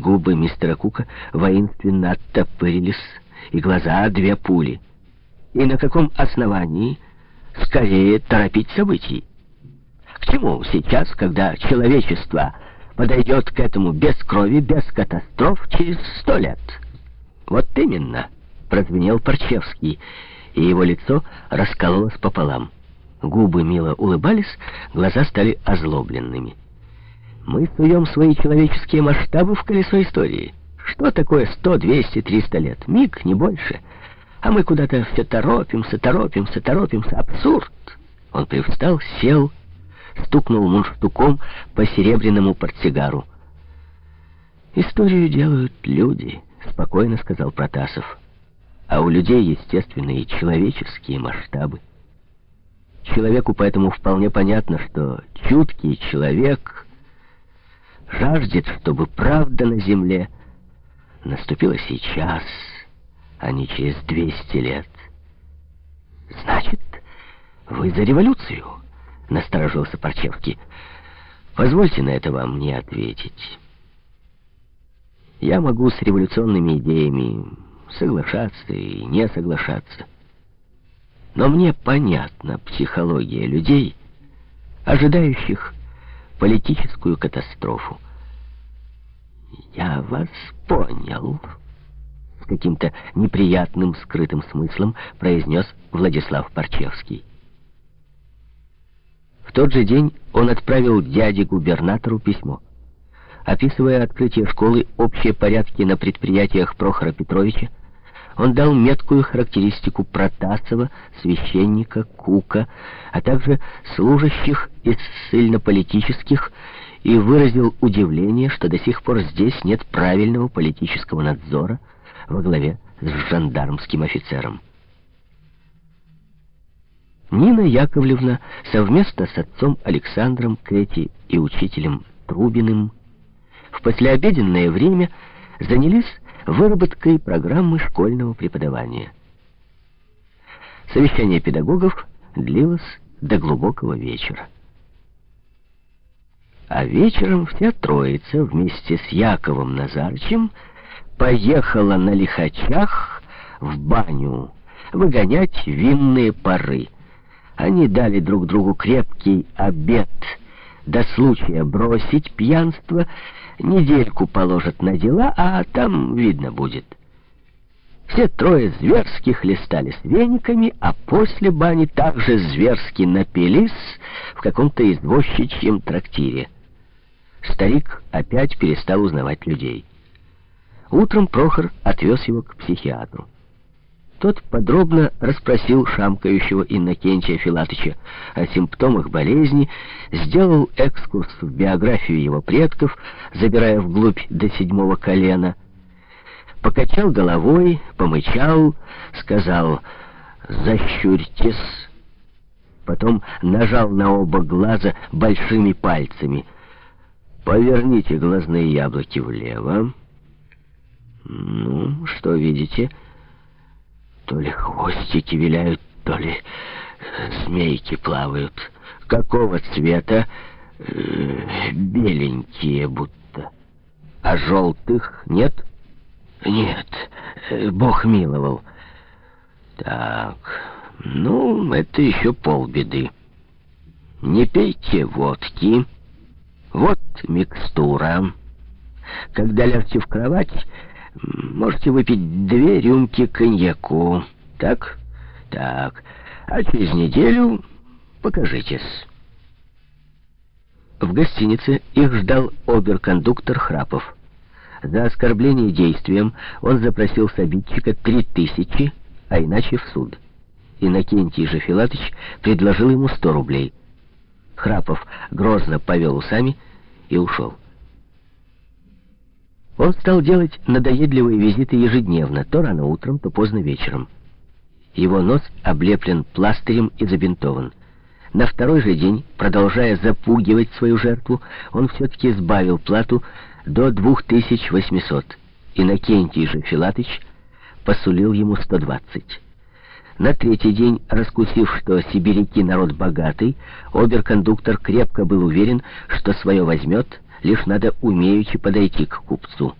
Губы мистера Кука воинственно оттопырились, и глаза две пули. И на каком основании скорее торопить событий? К чему сейчас, когда человечество подойдет к этому без крови, без катастроф через сто лет? Вот именно, прозвенел Парчевский, и его лицо раскололось пополам. Губы мило улыбались, глаза стали озлобленными. Мы суем свои человеческие масштабы в колесо истории. Что такое сто, двести, триста лет? Миг, не больше. А мы куда-то все торопимся, торопимся, торопимся. Абсурд! Он привстал, сел, стукнул мундштуком по серебряному портсигару. «Историю делают люди», — спокойно сказал Протасов. «А у людей, естественно, и человеческие масштабы. Человеку поэтому вполне понятно, что чуткий человек жаждет, чтобы правда на земле наступила сейчас, а не через 200 лет. Значит, вы за революцию, насторожился Парчевский. Позвольте на это вам мне ответить. Я могу с революционными идеями соглашаться и не соглашаться. Но мне понятна психология людей, ожидающих политическую катастрофу. «Я вас понял», — с каким-то неприятным скрытым смыслом произнес Владислав Парчевский. В тот же день он отправил дяде-губернатору письмо. Описывая открытие школы, общие порядки на предприятиях Прохора Петровича, он дал меткую характеристику Протасова, священника, Кука, а также служащих из ссыльно-политических и выразил удивление, что до сих пор здесь нет правильного политического надзора во главе с жандармским офицером. Нина Яковлевна совместно с отцом Александром Кэти и учителем Трубиным в послеобеденное время занялись выработкой программы школьного преподавания. Совещание педагогов длилось до глубокого вечера. А вечером вся троица вместе с Яковом Назарчем поехала на лихачах в баню выгонять винные пары. Они дали друг другу крепкий обед до случая бросить пьянство недельку положат на дела, а там видно будет. Все трое зверски хлестались вениками, а после бани также зверски напились в каком-то извозчичьем трактире. Старик опять перестал узнавать людей. Утром Прохор отвез его к психиатру. Тот подробно расспросил шамкающего Иннокентия Филатыча о симптомах болезни, сделал экскурс в биографию его предков, забирая вглубь до седьмого колена, покачал головой, помычал, сказал «Защурьтесь», потом нажал на оба глаза большими пальцами. «Поверните глазные яблоки влево». «Ну, что видите?» То ли хвостики виляют, то ли змейки плавают. Какого цвета? Э, беленькие будто. А желтых нет? Нет, э, Бог миловал. Так, ну, это еще полбеды. Не пейте водки. Вот микстура. Когда лягте в кровать, Можете выпить две рюмки коньяку. Так? Так. А через неделю покажитесь. В гостинице их ждал оберкондуктор Храпов. За оскорбление действием он запросил с обидчика три тысячи, а иначе в суд. Иннокентий же Филатыч предложил ему сто рублей. Храпов грозно повел усами и ушел. Он стал делать надоедливые визиты ежедневно, то рано утром, то поздно вечером. Его нос облеплен пластырем и забинтован. На второй же день, продолжая запугивать свою жертву, он все-таки сбавил плату до 2800. Иннокентий же Филатыч посулил ему 120. На третий день, раскусив, что сибиряки народ богатый, оберкондуктор крепко был уверен, что свое возьмет, лишь надо умеючи подойти к купцу.